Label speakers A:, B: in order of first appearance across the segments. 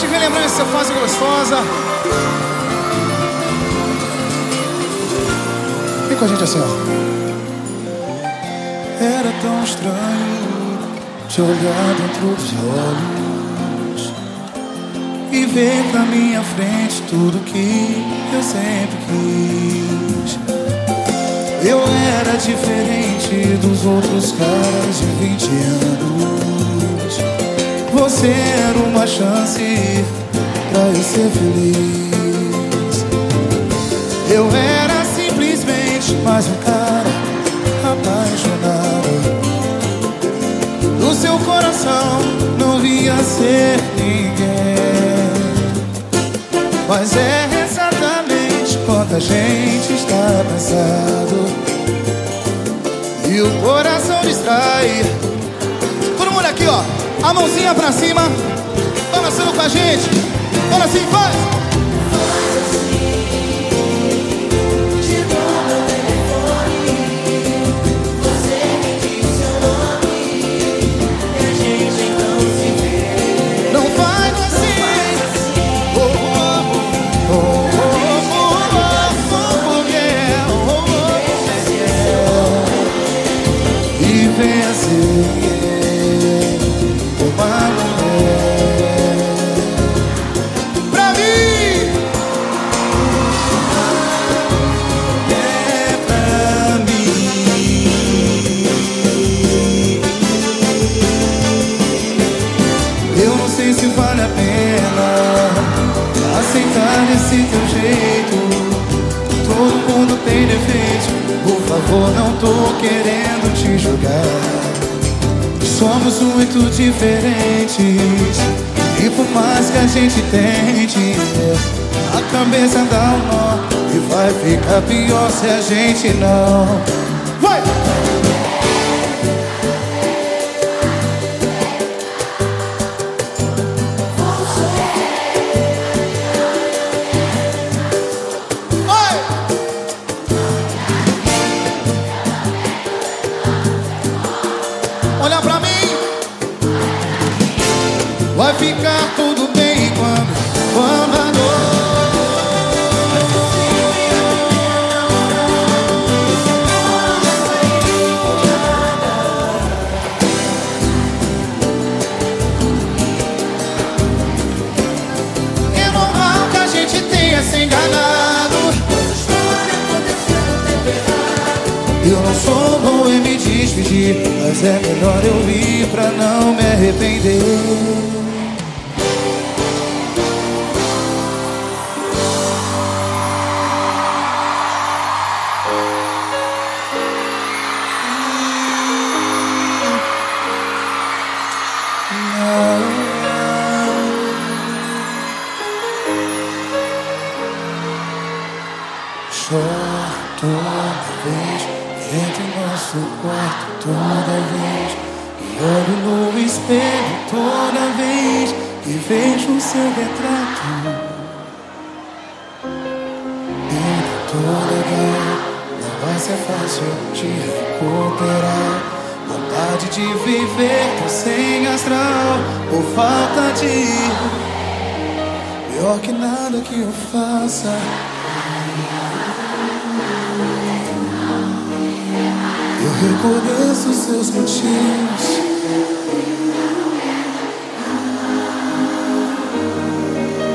A: gente relembrando essa fase gostosa. Vem com a gente assim, ó. Era tão estranho te olhar dentro dos olhos e ver na minha frente tudo que eu sempre quis. Eu era diferente dos outros caras de 20 anos. Você era uma chance pra eu ser feliz. Eu era simplesmente mais um cara apaixonado. No seu coração não via ser ninguém. Mas é exatamente quando a gente está cansado e o coração distrai. A mãozinha pra cima, balançando com a gente. Fala assim, faz! Se vale a pena aceitar esse teu jeito. Todo mundo tem defeito. Por favor, não tô querendo te julgar. Somos muito diferentes. E por mais que a gente tente, a cabeça dá um nó. E vai ficar pior se a gente não. Vai! Ficar tudo bem quando, quando a É normal que a gente tenha se enganado. Eu não sou bom em me despedir, mas é melhor eu ir pra não me arrepender. Quarto toda vez e olho no espelho toda vez que vejo o seu retrato. Não tô legal, não vai ser fácil te recuperar. Vontade de viver, tô sem astral por falta de. Pior que nada que eu faça. Reconheço seus motivos.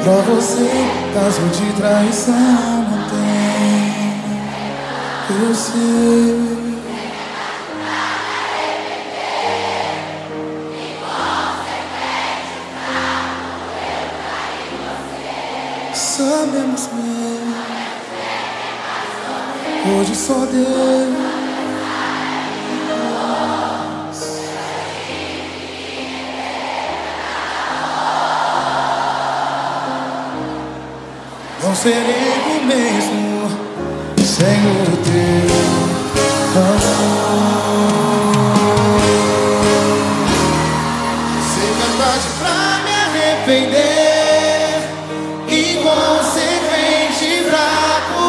A: Pra você, caso de traição não tem. Eu sei. Sabemos bem. Hoje só Deus. Serei o mesmo sem o teu amor. Ser capaz pra me arrepender, inconsequente, fraco.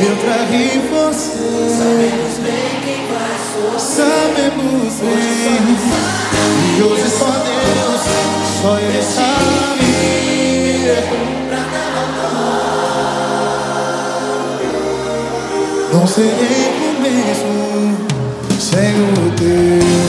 A: Eu traí você. Sabemos bem quem faz Sabemos bem. E hoje só Deus Só ele sabe Não serei o mesmo Sem o teu